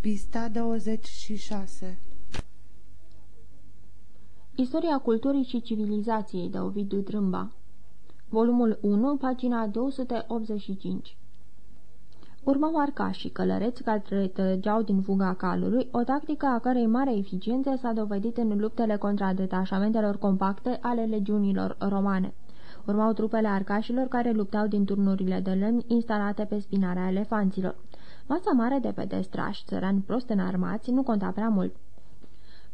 Pista 26 Istoria culturii și civilizației de Ovidiu Drâmba Volumul 1, pagina 285 Urmau arcașii călăreți care trăgeau din fuga calului, o tactică a cărei mare eficiență s-a dovedit în luptele contra detașamentelor compacte ale legiunilor romane. Urmau trupele arcașilor care luptau din turnurile de lemn instalate pe spinarea elefanților. Masa mare de pedestrași, țărani prost înarmați, nu conta prea mult.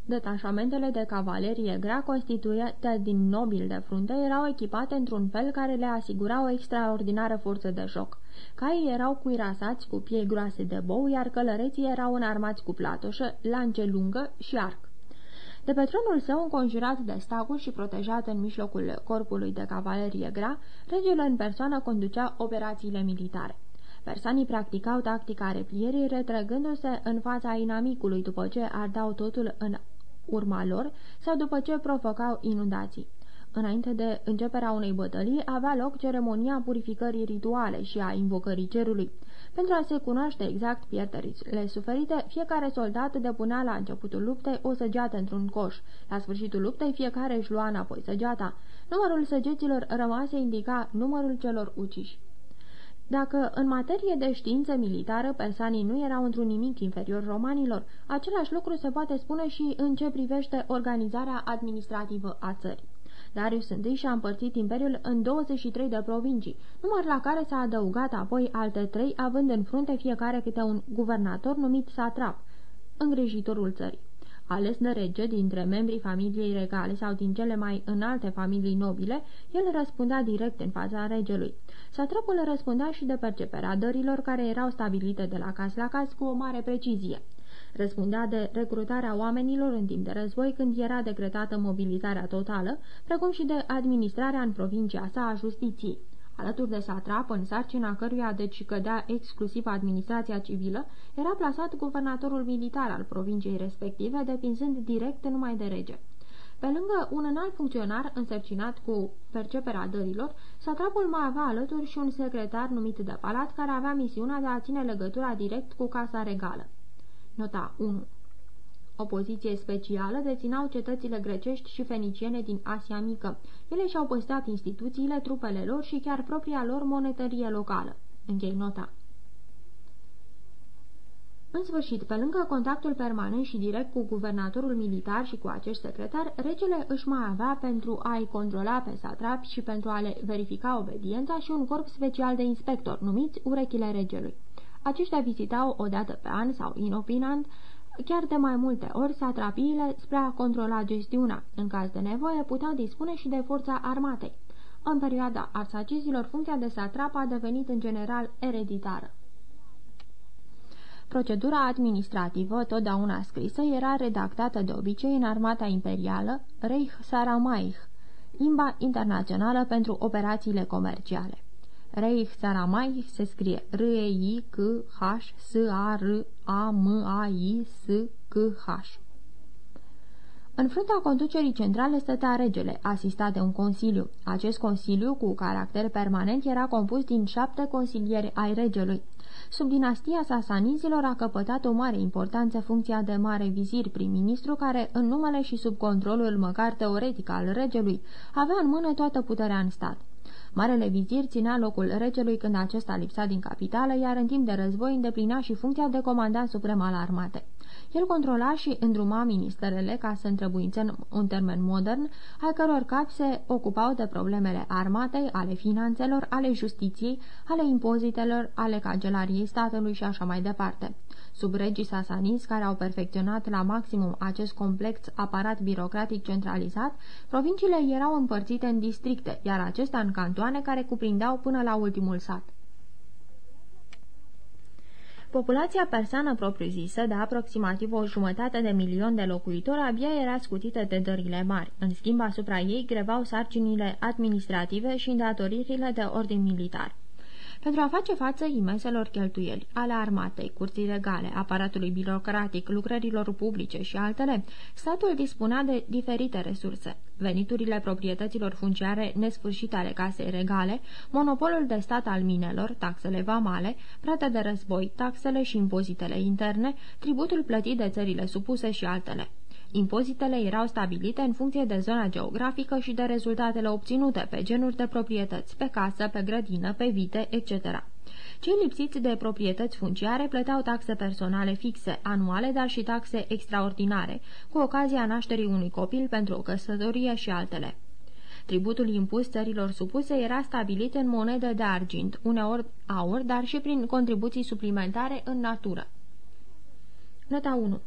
Detașamentele de cavalerie grea constituite din nobili de frunte erau echipate într-un fel care le asigura o extraordinară forță de joc. Caii erau cuirasați cu piei groase de bou, iar călăreții erau înarmați cu platoșă, lance lungă și arc. De pe tronul său, înconjurat de staguri și protejat în mijlocul corpului de cavalerie grea, regele în persoană conducea operațiile militare. Persanii practicau tactica replierii, retrăgându-se în fața inamicului după ce ardau totul în urma lor sau după ce provocau inundații. Înainte de începerea unei bătălii, avea loc ceremonia purificării rituale și a invocării cerului. Pentru a se cunoaște exact pierderile suferite, fiecare soldat depunea la începutul luptei o săgeată într-un coș. La sfârșitul luptei, fiecare își lua înapoi săgeata. Numărul săgeților rămase indica numărul celor uciși. Dacă în materie de știință militară persanii nu erau într-un nimic inferior romanilor, același lucru se poate spune și în ce privește organizarea administrativă a țării. Darius I și-a împărțit imperiul în 23 de provincii, număr la care s-a adăugat apoi alte trei, având în frunte fiecare câte un guvernator numit satrap, îngrijitorul țării ales de rege dintre membrii familiei regale sau din cele mai înalte familii nobile, el răspundea direct în fața regelui. Satrapul răspundea și de perceperea dărilor care erau stabilite de la caz la caz cu o mare precizie. Răspundea de recrutarea oamenilor în timp de război când era decretată mobilizarea totală, precum și de administrarea în provincia sa a justiției. Alături de satrap, în sarcina căruia deci cădea exclusiv administrația civilă, era plasat guvernatorul militar al provinciei respective, depinzând direct numai de rege. Pe lângă un înalt funcționar însărcinat cu perceperea dărilor, satrapul mai avea alături și un secretar numit de palat care avea misiunea de a ține legătura direct cu casa regală. Nota 1 o poziție specială deținau cetățile grecești și feniciene din Asia Mică. Ele și-au păstrat instituțiile, trupele lor și chiar propria lor monetărie locală. Închei nota. În sfârșit, pe lângă contactul permanent și direct cu guvernatorul militar și cu acești secretari, regele își mai avea pentru a-i controla pe satrapi și pentru a le verifica obediența și un corp special de inspector, numiți urechile regelui. Aceștia vizitau o dată pe an sau inopinant chiar de mai multe ori satrapiile spre a controla gestiunea. În caz de nevoie, puteau dispune și de forța armatei. În perioada arsacizilor, funcția de satrap a devenit în general ereditară. Procedura administrativă, totdeauna scrisă, era redactată de obicei în armata imperială Reich Saramaich, limba internațională pentru operațiile comerciale. Reich Saramai se scrie R-E-I-C-H-S-A-R-A-M-A-I-S-C-H. În fruntea conducerii centrale stătea regele, asistat de un consiliu. Acest consiliu, cu caracter permanent, era compus din șapte consilieri ai regelui. Sub dinastia sasanizilor a căpătat o mare importanță funcția de mare vizir prim-ministru care, în numele și sub controlul măcar teoretic al regelui, avea în mână toată puterea în stat. Marele vizir ținea locul regelui când acesta lipsa din capitală, iar în timp de război îndeplinea și funcția de comandant suprem al armatei. El controla și îndruma ministerele ca să întrebuințe un termen modern, al căror capi se ocupau de problemele armatei, ale finanțelor, ale justiției, ale impozitelor, ale cancelariei statului și așa mai departe. Sub regii sasaniți, care au perfecționat la maximum acest complex aparat birocratic centralizat, provinciile erau împărțite în districte, iar acestea în cantoane care cuprindeau până la ultimul sat. Populația persană propriu-zisă, de aproximativ o jumătate de milion de locuitori, abia era scutită de dările mari. În schimb, asupra ei grevau sarcinile administrative și îndatoririle de ordin militar. Pentru a face față imenselor cheltuieli ale armatei, curții regale, aparatului birocratic, lucrărilor publice și altele, statul dispunea de diferite resurse. Veniturile proprietăților funciare nesfârșite ale casei regale, monopolul de stat al minelor, taxele vamale, plata de război, taxele și impozitele interne, tributul plătit de țările supuse și altele. Impozitele erau stabilite în funcție de zona geografică și de rezultatele obținute pe genuri de proprietăți, pe casă, pe grădină, pe vite, etc. Cei lipsiți de proprietăți funciare plăteau taxe personale fixe, anuale, dar și taxe extraordinare, cu ocazia nașterii unui copil pentru o căsătorie și altele. Tributul impus țărilor supuse era stabilit în monedă de argint, uneori aur, dar și prin contribuții suplimentare în natură. Nota 1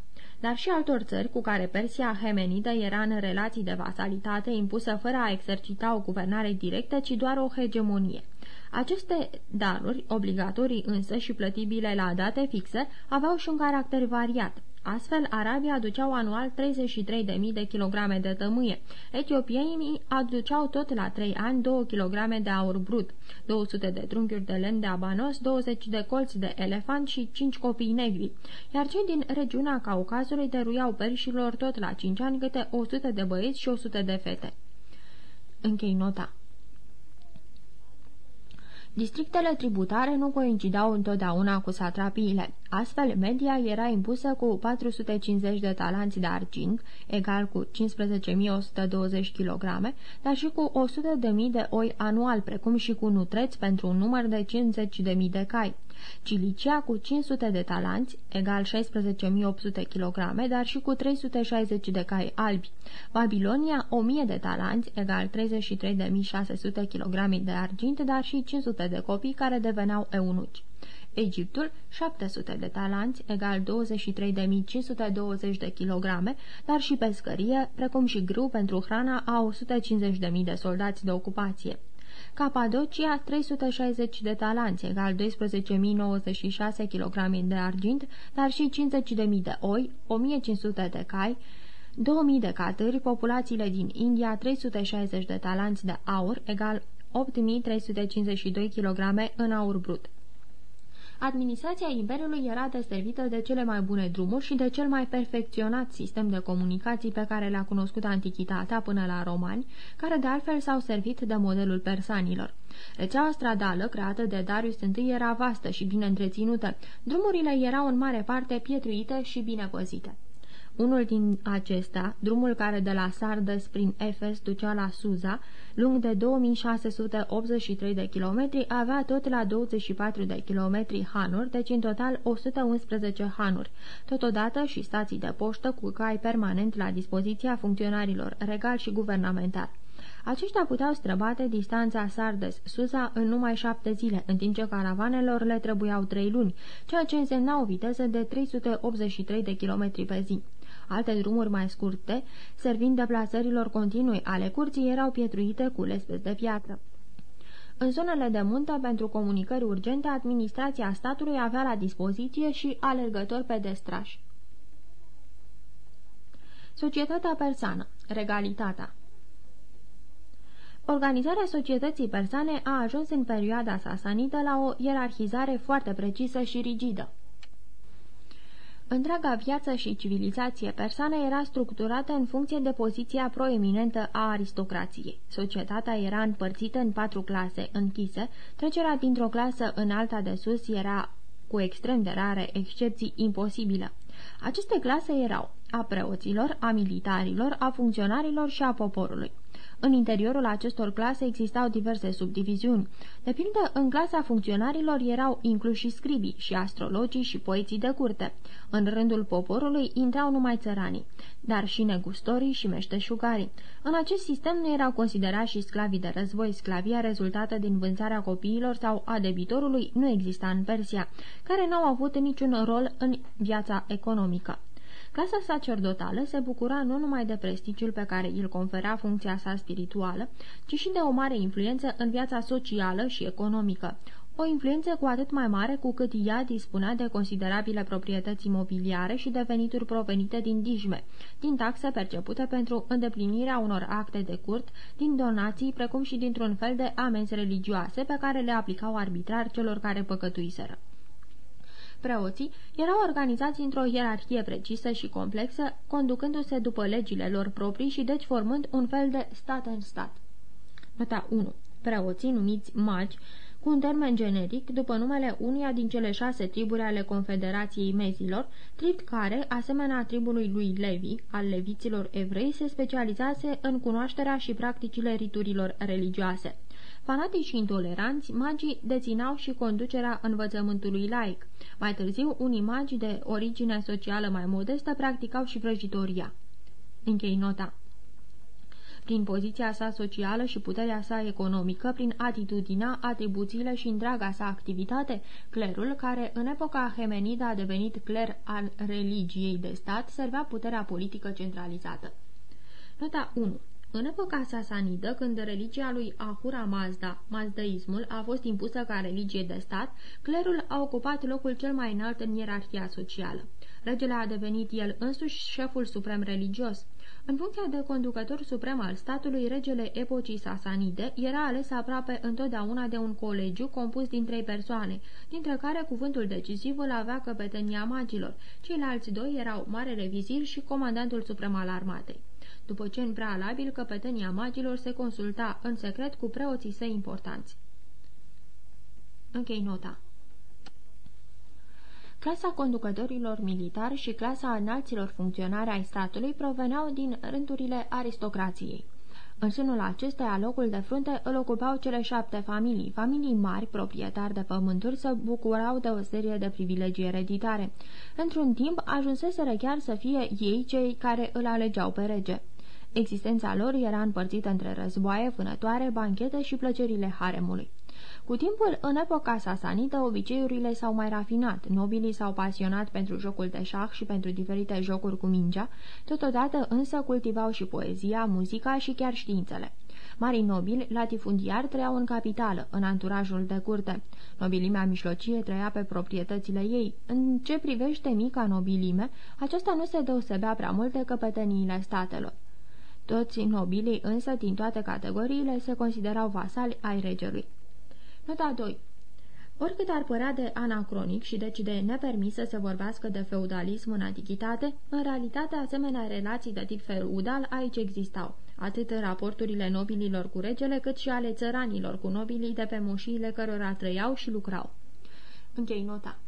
dar și altor țări cu care Persia Hemenidă era în relații de vasalitate impusă fără a exercita o guvernare directă, ci doar o hegemonie. Aceste daruri, obligatorii însă și plătibile la date fixe, aveau și un caracter variat. Astfel, Arabia aduceau anual 33.000 de kilograme de tămâie. Etiopienii aduceau tot la 3 ani 2 kg de aur brut, 200 de trunchiuri de len de abanos, 20 de colți de elefant și 5 copii negri, iar cei din regiunea Caucazului dăruiau perșilor tot la 5 ani câte 100 de băieți și 100 de fete. Închei nota. Districtele tributare nu coincidau întotdeauna cu satrapiile. Astfel, media era impusă cu 450 de talanți de argint, egal cu 15.120 kg, dar și cu 100.000 de oi anual, precum și cu nutreți pentru un număr de 50.000 de cai. Cilicia cu 500 de talanți, egal 16.800 kg, dar și cu 360 de cai albi. Babilonia 1000 de talanți, egal 33.600 kg de argint, dar și 500 de copii care deveneau eunuci. Egiptul 700 de talanți, egal 23.520 de kilograme, dar și pescărie, precum și grâu pentru hrana a 150.000 de soldați de ocupație. Capadocia 360 de talanți, egal 12.096 kg de argint, dar și 50.000 de oi, 1.500 de cai, 2000 de catâri, populațiile din India 360 de talanți de aur, egal 8352 kg în aur brut. Administrația Imperiului era deservită de cele mai bune drumuri și de cel mai perfecționat sistem de comunicații pe care le-a cunoscut antichitatea până la romani, care de altfel s-au servit de modelul persanilor. Rețeaua stradală, creată de Darius I, era vastă și bine întreținută. Drumurile erau în mare parte pietruite și bine păzite. Unul din acestea, drumul care de la Sardes prin Efes ducea la Suza, lung de 2683 de kilometri, avea tot la 24 de kilometri hanuri, deci în total 111 hanuri, totodată și stații de poștă cu cai permanent la dispoziția funcționarilor regal și guvernamental. Aceștia puteau străbate distanța Sardes-Suza în numai șapte zile, în timp ce caravanelor le trebuiau trei luni, ceea ce însemna o viteză de 383 de km pe zi. Alte drumuri mai scurte, servind deplasărilor continui ale curții, erau pietruite cu lespezi de piatră. În zonele de muntă, pentru comunicări urgente, administrația statului avea la dispoziție și alergători pedestrași. Societatea persană. Regalitatea Organizarea societății persane a ajuns în perioada sasanită la o ierarhizare foarte precisă și rigidă. Întreaga viață și civilizație persană era structurată în funcție de poziția proeminentă a aristocrației. Societatea era împărțită în patru clase închise, trecerea dintr-o clasă în alta de sus era, cu extrem de rare excepții, imposibilă. Aceste clase erau a preoților, a militarilor, a funcționarilor și a poporului. În interiorul acestor clase existau diverse subdiviziuni. De pildă, în clasa funcționarilor erau incluși scribii și astrologii și poeții de curte. În rândul poporului intrau numai țăranii, dar și negustorii și meșteșugarii. În acest sistem nu erau considerați și sclavii de război. Sclavia rezultată din vânzarea copiilor sau a debitorului nu exista în Persia, care n-au avut niciun rol în viața economică. Clasa sacerdotală se bucura nu numai de prestigiul pe care îl conferea funcția sa spirituală, ci și de o mare influență în viața socială și economică. o influență cu atât mai mare cu cât ea dispunea de considerabile proprietăți imobiliare și de venituri provenite din dijme, din taxe percepute pentru îndeplinirea unor acte de curt, din donații, precum și dintr-un fel de amenzi religioase pe care le aplicau arbitrar celor care păcătuiseră. Preoții erau organizați într-o ierarhie precisă și complexă, conducându-se după legile lor proprii și deci formând un fel de stat în stat. Nota 1. Preoții, numiți magi, cu un termen generic, după numele unia din cele șase triburi ale Confederației Mezilor, trib care, asemenea tribului lui Levi, al leviților evrei, se specializase în cunoașterea și practicile riturilor religioase. Fanatici și intoleranți, magii deținau și conducerea învățământului laic. Mai târziu, unii magi de origine socială mai modestă practicau și vrăjitoria. Închei nota prin poziția sa socială și puterea sa economică, prin atitudinea, atribuțiile și întreaga sa activitate, clerul, care în epoca hemenidă a devenit cler al religiei de stat, servea puterea politică centralizată. Nota 1 în epoca sasanidă, când religia lui Ahura Mazda, mazdaismul, a fost impusă ca religie de stat, clerul a ocupat locul cel mai înalt în ierarhia socială. Regele a devenit el însuși șeful suprem religios. În funcția de conducător suprem al statului, regele epocii sasanide era ales aproape întotdeauna de un colegiu compus din trei persoane, dintre care cuvântul decisiv îl avea căpetenia magilor. Ceilalți doi erau mare revizir și comandantul suprem al armatei. După ce în prealabil căpetenia magilor se consulta în secret cu preoții săi importanți. Închei nota. Clasa conducătorilor militari și clasa înalților funcționari ai statului proveneau din rândurile aristocrației. În sânul acesteia, locul de frunte îl ocupau cele șapte familii. Familii mari, proprietari de pământuri, se bucurau de o serie de privilegii ereditare. Într-un timp, ajunseseră chiar să fie ei cei care îl alegeau pe rege. Existența lor era împărțită între războaie, vânătoare, banchete și plăcerile haremului. Cu timpul, în epoca sasanită, obiceiurile s-au mai rafinat, nobilii s-au pasionat pentru jocul de șah și pentru diferite jocuri cu mingea, totodată însă cultivau și poezia, muzica și chiar științele. Marii nobili, latifundiari, trăiau în capitală, în anturajul de curte. Nobilimea mijlocie trăia pe proprietățile ei. În ce privește mica nobilime, aceasta nu se deosebea prea mult de căpeteniile statelor. Toți nobilii însă din toate categoriile se considerau vasali ai regelui. Nota 2 Oricât ar părea de anacronic și deci de nepermis să se vorbească de feudalism în antichitate, în realitate asemenea relații de tip feudal aici existau, atât în raporturile nobililor cu regele, cât și ale țăranilor cu nobilii de pe moșiile cărora trăiau și lucrau. Închei nota.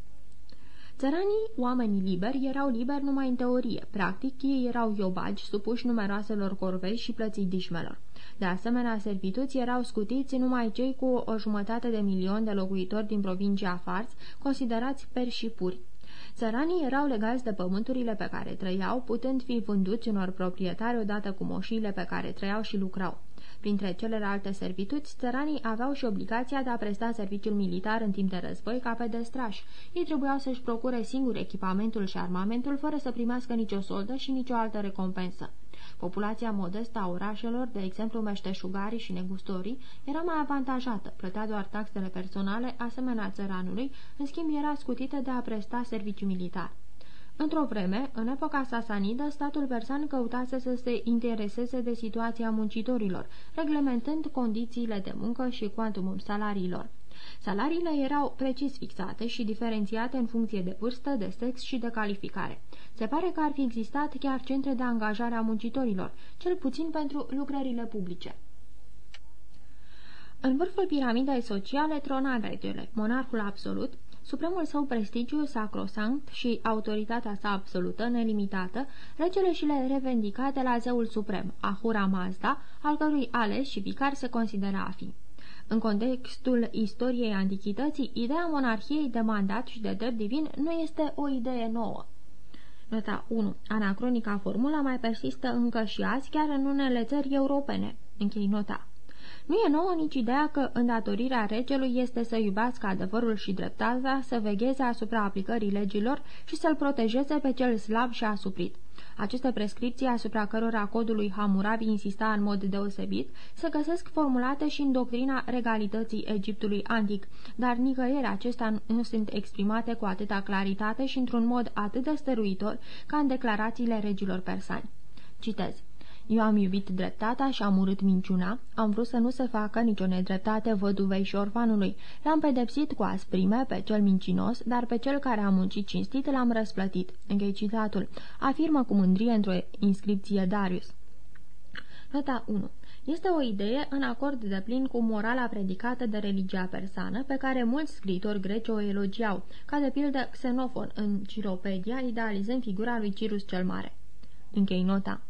Țăranii, oamenii liberi, erau liberi numai în teorie. Practic, ei erau iobagi, supuși numeroaselor corvei și plății dișmelor. De asemenea, servituți erau scutiți numai cei cu o jumătate de milion de locuitori din provincia Fars, considerați peri și puri. Țăranii erau legați de pământurile pe care trăiau, putând fi vânduți unor proprietari odată cu moșiile pe care trăiau și lucrau. Printre celelalte servituți, țăranii aveau și obligația de a presta serviciul militar în timp de război ca pedestrași. Ei trebuiau să-și procure singur echipamentul și armamentul fără să primească nicio soldă și nicio altă recompensă. Populația modestă a orașelor, de exemplu meșteșugarii și negustorii, era mai avantajată, plătea doar taxele personale, asemenea țăranului, în schimb era scutită de a presta serviciu militar. Într-o vreme, în epoca sasanidă, statul persan căutase să se intereseze de situația muncitorilor, reglementând condițiile de muncă și cuantumul salariilor. Salariile erau precis fixate și diferențiate în funcție de vârstă, de sex și de calificare. Se pare că ar fi existat chiar centre de angajare a muncitorilor, cel puțin pentru lucrările publice. În vârful piramidei sociale trona regele, monarhul absolut, supremul său prestigiu sacrosanct și autoritatea sa absolută, nelimitată, regele și le revendica de la zeul suprem, Ahura Mazda, al cărui ales și vicar se considera a fi. În contextul istoriei antichității, ideea monarhiei de mandat și de drept divin nu este o idee nouă. Nota 1. Anacronica formula mai persistă încă și azi, chiar în unele țări europene. Închei nota. Nu e nouă nici ideea că îndatorirea regelui este să iubească adevărul și dreptatea, să vegheze asupra aplicării legilor și să-l protejeze pe cel slab și asuprit. Aceste prescripții asupra cărora codul lui Hammurabi insista în mod deosebit se găsesc formulate și în doctrina regalității Egiptului antic, dar nicăieri acestea nu sunt exprimate cu atâta claritate și într-un mod atât de stăruitor ca în declarațiile regilor persani. Citez. Eu am iubit dreptatea și am urât minciuna, am vrut să nu se facă nicio nedreptate văduvei și orfanului. L-am pedepsit cu asprime pe cel mincinos, dar pe cel care a muncit cinstit l-am răsplătit. Închei citatul. Afirmă cu mândrie într-o inscripție Darius. Nota 1. Este o idee în acord de plin cu morala predicată de religia persană, pe care mulți scritori greci o elogiau, ca de pildă Xenofon în Ciropedia, idealizând figura lui Cirus cel Mare. Închei nota.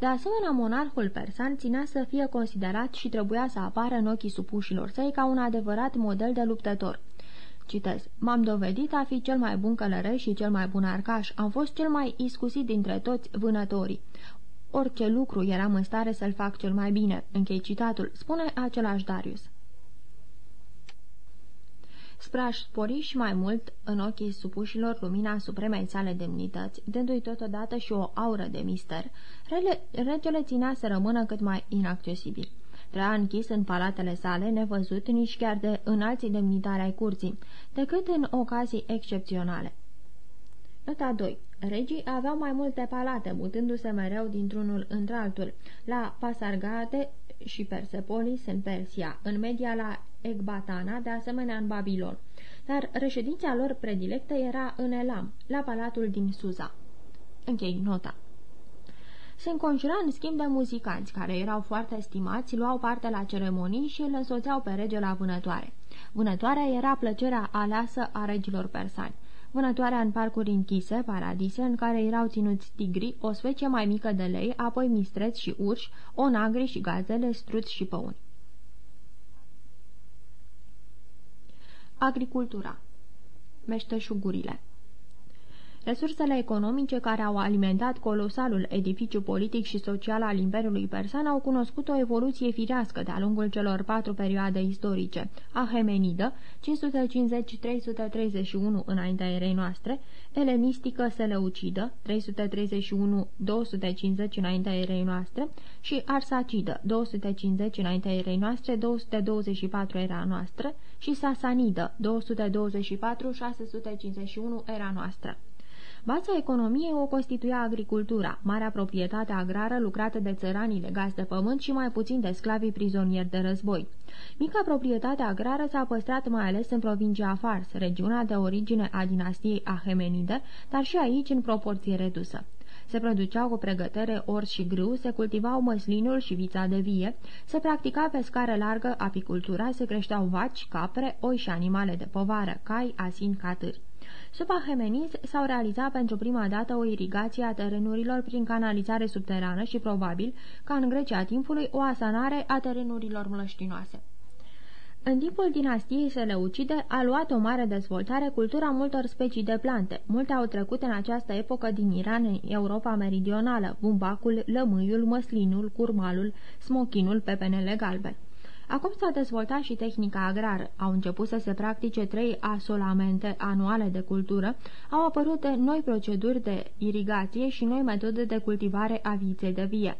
De asemenea, monarhul persan ținea să fie considerat și trebuia să apară în ochii supușilor săi ca un adevărat model de luptător. Citez. M-am dovedit a fi cel mai bun călăreș și cel mai bun arcaș. Am fost cel mai iscusit dintre toți vânătorii. Orice lucru eram în stare să-l fac cel mai bine. Închei citatul. Spune același Darius spre a spori și mai mult în ochii supușilor lumina supremei sale demnități, dându-i totodată și o aură de mister, rele, regele ținea să rămână cât mai inaccesibil. Trăia închis în palatele sale, nevăzut nici chiar de înalții demnitari ai curții, decât în ocazii excepționale. Nota 2. Regii aveau mai multe palate, mutându-se mereu dintr-unul într-altul, la Pasargade și Persepolis în Persia, în media la Ecbatana, de asemenea în Babilon, dar reședința lor predilectă era în Elam, la palatul din Suza. Închei nota. Se înconjura în schimb de muzicanți, care erau foarte estimați, luau parte la ceremonii și îl însoțeau pe rege la vânătoare. Vânătoarea era plăcerea aleasă a regilor persani. Vânătoarea în parcuri închise, paradise, în care erau ținuți tigri, o specie mai mică de lei, apoi mistreți și urși, onagri și gazele, struți și păuni. Agricultura. Meșteșugurile Resursele economice care au alimentat colosalul edificiu politic și social al Imperiului Persan au cunoscut o evoluție firească de-a lungul celor patru perioade istorice. Ahemenidă, 550-331 înaintea erei noastre, elenistică seleucidă, 331-250 înaintea erei noastre, și arsacidă, 250 înaintea erei noastre, 224 era noastră, și sasanidă, 224-651 era noastră. Baza economiei o constituia agricultura, marea proprietate agrară lucrată de țăranii legați de pământ și mai puțin de sclavii prizonieri de război. Mica proprietate agrară s-a păstrat mai ales în provincia Fars, regiunea de origine a dinastiei Ahemenide, dar și aici în proporție redusă. Se produceau cu pregătere orz și grâu, se cultivau măslinul și vița de vie, se practica pe scară largă apicultura, se creșteau vaci, capre, oi și animale de povară, cai, asin, catâri. Sub Ahemeniz s-au realizat pentru prima dată o irigație a terenurilor prin canalizare subterană și, probabil, ca în Grecia timpului, o asanare a terenurilor mlăștinoase. În timpul dinastiei Seleucide a luat o mare dezvoltare cultura multor specii de plante. Multe au trecut în această epocă din Iran în Europa meridională, bumbacul, lămâiul, măslinul, curmalul, smochinul, pepenele galben. Acum s-a dezvoltat și tehnica agrară. Au început să se practice trei asolamente anuale de cultură, au apărut noi proceduri de irigație și noi metode de cultivare a viței de vie.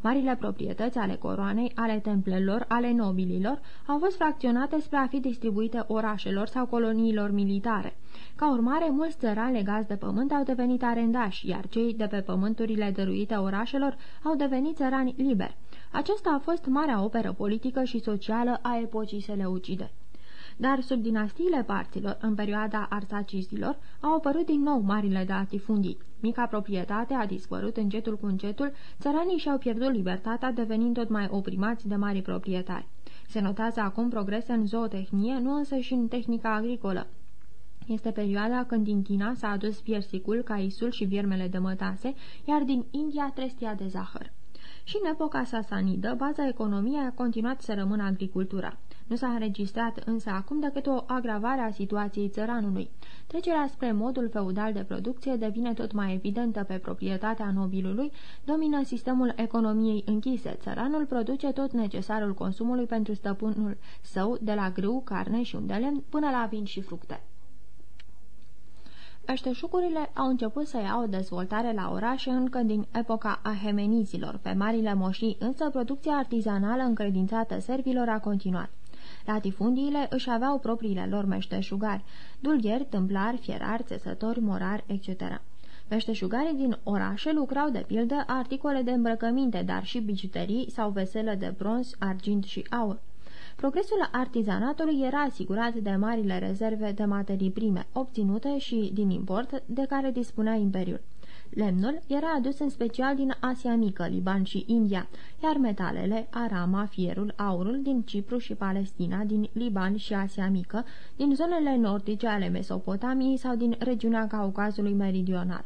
Marile proprietăți ale coroanei, ale templelor, ale nobililor au fost fracționate spre a fi distribuite orașelor sau coloniilor militare. Ca urmare, mulți țărani legați de pământ au devenit arendași, iar cei de pe pământurile dăruite orașelor au devenit țărani liberi. Aceasta a fost marea operă politică și socială a epocii seleucide. Dar sub dinastiile parților, în perioada arsacizilor, au apărut din nou marile datifundii. Mica proprietate a dispărut încetul cu încetul, țăranii și-au pierdut libertatea, devenind tot mai oprimați de mari proprietari. Se notează acum progrese în zootehnie, nu însă și în tehnica agricolă. Este perioada când din China s-a adus piersicul, caisul și viermele de mătase, iar din India trestia de zahăr. Și în epoca sasanidă, baza economiei a continuat să rămână agricultura. Nu s-a înregistrat însă acum decât o agravare a situației țăranului. Trecerea spre modul feudal de producție devine tot mai evidentă pe proprietatea nobilului, domină sistemul economiei închise. Țăranul produce tot necesarul consumului pentru stăpânul său, de la grâu, carne și undele, până la vin și fructe. Meșteșugurile au început să iau dezvoltare la orașe încă din epoca ahemenizilor. Pe marile moșii, însă, producția artizanală încredințată servilor a continuat. Latifundiile își aveau propriile lor meșteșugari, dulgheri, tâmplari, fierari, țesători, morari, etc. Meșteșugarii din orașe lucrau de pildă articole de îmbrăcăminte, dar și bijuterii sau vesele de bronz, argint și aur. Progresul artizanatului era asigurat de marile rezerve de materii prime, obținute și din import, de care dispunea Imperiul. Lemnul era adus în special din Asia Mică, Liban și India, iar metalele, arama, fierul, aurul din Cipru și Palestina, din Liban și Asia Mică, din zonele nordice ale Mesopotamiei sau din regiunea Caucazului Meridional.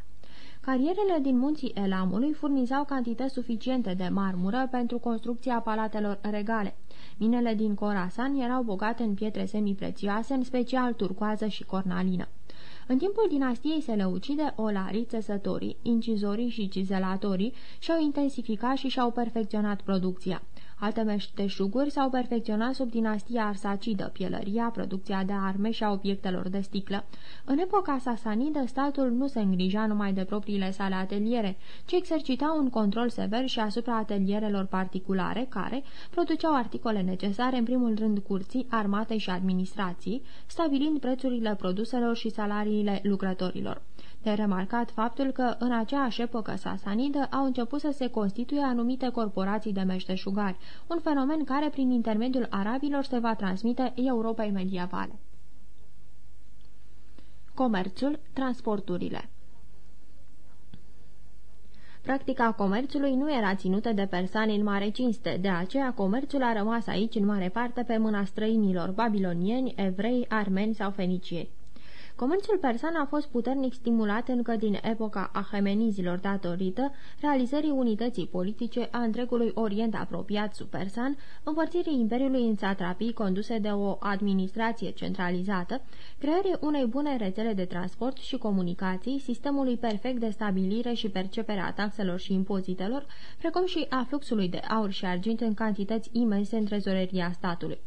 Carierele din munții Elamului furnizau cantități suficiente de marmură pentru construcția palatelor regale. Minele din Corasan erau bogate în pietre semiprețioase, în special turcoază și cornalină. În timpul dinastiei Seleucide, olarii, țesătorii, incizorii și cizelatorii și-au intensificat și și-au perfecționat producția. Alte meșteșuguri s-au perfecționat sub dinastia arsacidă, pielăria, producția de arme și a obiectelor de sticlă. În epoca sasanidă, statul nu se îngrija numai de propriile sale ateliere, ci exercita un control sever și asupra atelierelor particulare, care produceau articole necesare, în primul rând curții, armatei și administrații, stabilind prețurile produselor și salariile lucrătorilor. De remarcat faptul că în aceeași epocă sasanidă au început să se constituie anumite corporații de meșteșugari, un fenomen care prin intermediul arabilor se va transmite Europei medievale. Comerțul, transporturile Practica comerțului nu era ținută de persani în mare cinste, de aceea comerțul a rămas aici în mare parte pe mâna străinilor, babilonieni, evrei, armeni sau fenicieni. Comerțul persan a fost puternic stimulat încă din epoca ahemenizilor datorită realizării unității politice a întregului Orient apropiat sub persan, împărțirii Imperiului în satrapii conduse de o administrație centralizată, creării unei bune rețele de transport și comunicații, sistemului perfect de stabilire și percepere a taxelor și impozitelor, precum și a fluxului de aur și argint în cantități imense în trezoreria statului.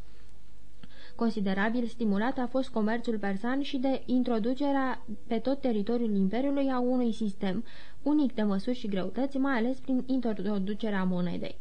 Considerabil stimulat a fost comerțul persan și de introducerea pe tot teritoriul Imperiului a unui sistem unic de măsuri și greutăți, mai ales prin introducerea monedei.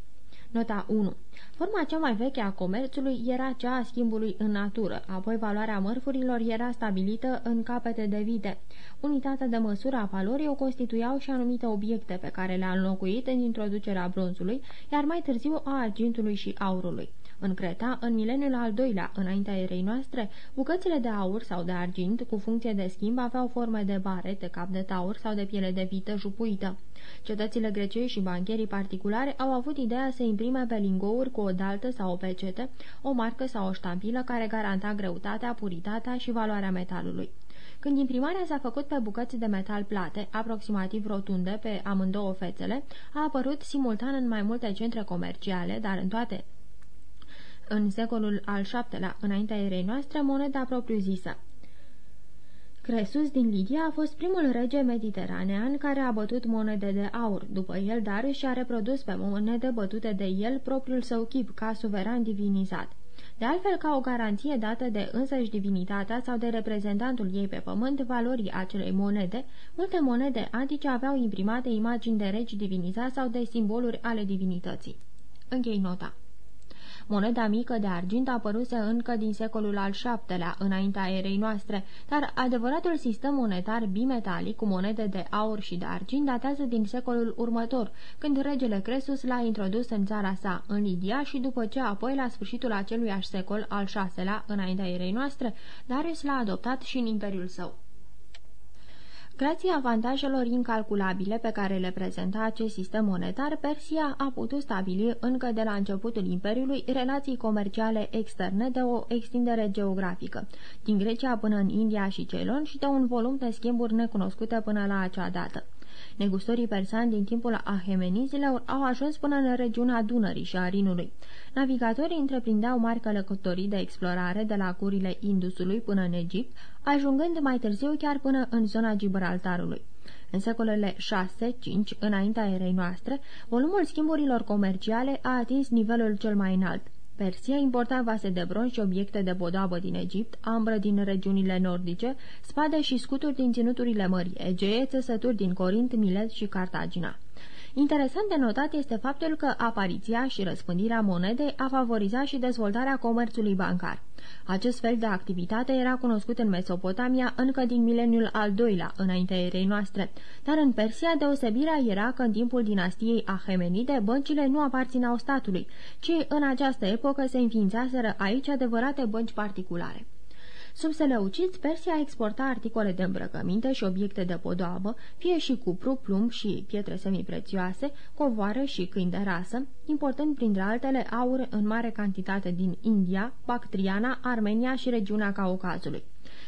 Nota 1. Forma cea mai veche a comerțului era cea a schimbului în natură, apoi valoarea mărfurilor era stabilită în capete de vite. Unitatea de măsură a valorii o constituiau și anumite obiecte pe care le-a înlocuit în introducerea bronzului, iar mai târziu a argintului și aurului. În Creta, în mileniul al doilea, înaintea erei noastre, bucățile de aur sau de argint, cu funcție de schimb, aveau forme de bare, de cap de taur sau de piele de vită jupuită. Cetățile grecei și bancherii particulare au avut ideea să imprime pe lingouri cu o daltă sau o pecete, o marcă sau o ștampilă care garanta greutatea, puritatea și valoarea metalului. Când imprimarea s-a făcut pe bucăți de metal plate, aproximativ rotunde pe amândouă fețele, a apărut simultan în mai multe centre comerciale, dar în toate în secolul al VII-lea, înaintea erei noastre, moneda propriu-zisă. Cresus din Lidia a fost primul rege mediteranean care a bătut monede de aur. După el, Darius și-a reprodus pe monede bătute de el propriul său chip, ca suveran divinizat. De altfel, ca o garanție dată de însăși divinitatea sau de reprezentantul ei pe pământ valorii acelei monede, multe monede antice aveau imprimate imagini de regi divinizați sau de simboluri ale divinității. Închei nota. Moneda mică de argint apăruse încă din secolul al VII-lea, înaintea erei noastre, dar adevăratul sistem monetar bimetalic cu monede de aur și de argint datează din secolul următor, când regele Cresus l-a introdus în țara sa, în Lidia, și după ce apoi, la sfârșitul acelui secol al VI-lea, înaintea erei noastre, Darius l-a adoptat și în imperiul său. Grație avantajelor incalculabile pe care le prezenta acest sistem monetar, Persia a putut stabili încă de la începutul Imperiului relații comerciale externe de o extindere geografică, din Grecia până în India și Ceylon și de un volum de schimburi necunoscute până la acea dată. Negustorii persanți din timpul ahemenizilor au ajuns până în regiunea Dunării și a Rinului. Navigatorii întreprindeau mari călătorii de explorare de la curile Indusului până în Egipt, ajungând mai târziu chiar până în zona Gibraltarului. În secolele 6-5, înaintea erei noastre, volumul schimburilor comerciale a atins nivelul cel mai înalt. Persia importa vase de bronz și obiecte de podoabă din Egipt, ambră din regiunile nordice, spade și scuturi din ținuturile mării, Egee, țesături din Corint, Milet și Cartagina. Interesant de notat este faptul că apariția și răspândirea monedei a favorizat și dezvoltarea comerțului bancar. Acest fel de activitate era cunoscut în Mesopotamia încă din mileniul al doilea, înaintea erei noastre, dar în Persia deosebirea era că în timpul dinastiei Ahemenide băncile nu aparțineau statului, ci în această epocă se înființaseră aici adevărate bănci particulare. Sub seleuciți, Persia exporta articole de îmbrăcăminte și obiecte de podoabă, fie și cupru, plumb și pietre semiprețioase, covoare și câini de rasă, importând printre altele aur în mare cantitate din India, Bactriana, Armenia și regiunea Caucazului.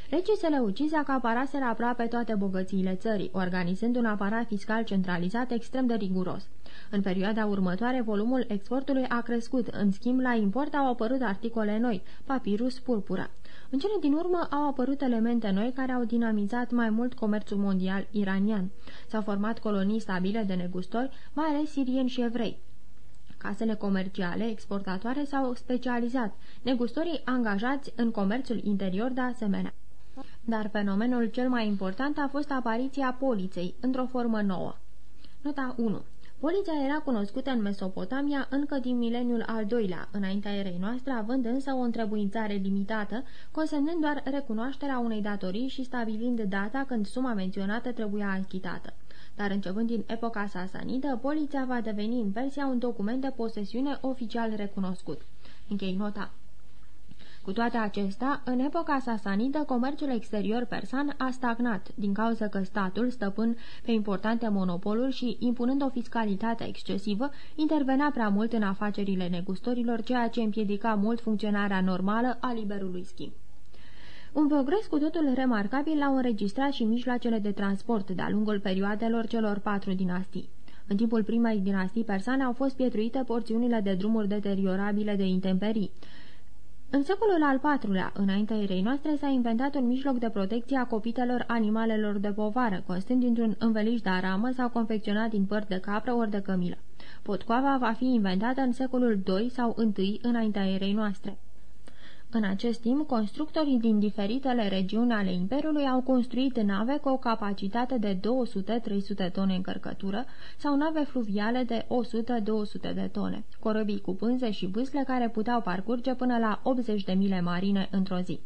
Regii seleucizi acaparaseră aproape toate bogățiile țării, organizând un aparat fiscal centralizat extrem de riguros. În perioada următoare, volumul exportului a crescut, în schimb, la import au apărut articole noi, papirus, purpura. În cele din urmă au apărut elemente noi care au dinamizat mai mult comerțul mondial iranian. S-au format colonii stabile de negustori, mai ales sirieni și evrei. Casele comerciale exportatoare s-au specializat, negustorii angajați în comerțul interior de asemenea. Dar fenomenul cel mai important a fost apariția poliței, într-o formă nouă. Nota 1. Poliția era cunoscută în Mesopotamia încă din mileniul al doilea, înaintea erei noastre, având însă o întrebuințare limitată, consemnând doar recunoașterea unei datorii și stabilind data când suma menționată trebuia achitată. Dar începând din epoca sasanidă, poliția va deveni în Persia un document de posesiune oficial recunoscut. Închei nota. Cu toate acestea, în epoca sasanidă, comerțul exterior persan a stagnat, din cauza că statul, stăpân pe importante monopoluri și impunând o fiscalitate excesivă, intervenea prea mult în afacerile negustorilor, ceea ce împiedica mult funcționarea normală a liberului schimb. Un progres cu totul remarcabil l-au înregistrat și mijloacele de transport de-a lungul perioadelor celor patru dinastii. În timpul primei dinastii persane au fost pietruite porțiunile de drumuri deteriorabile de intemperii. În secolul al IV-lea, înaintea erei noastre, s-a inventat un mijloc de protecție a copitelor animalelor de povară, constând dintr-un înveliș de aramă sau confecționat din păr de capră ori de cămilă. Potcoava va fi inventată în secolul II sau I înaintea erei noastre. În acest timp, constructorii din diferitele regiuni ale Imperiului au construit nave cu o capacitate de 200-300 tone încărcătură sau nave fluviale de 100-200 de tone, corăbii cu pânze și vâsle care puteau parcurge până la 80 de mile marine într-o zi.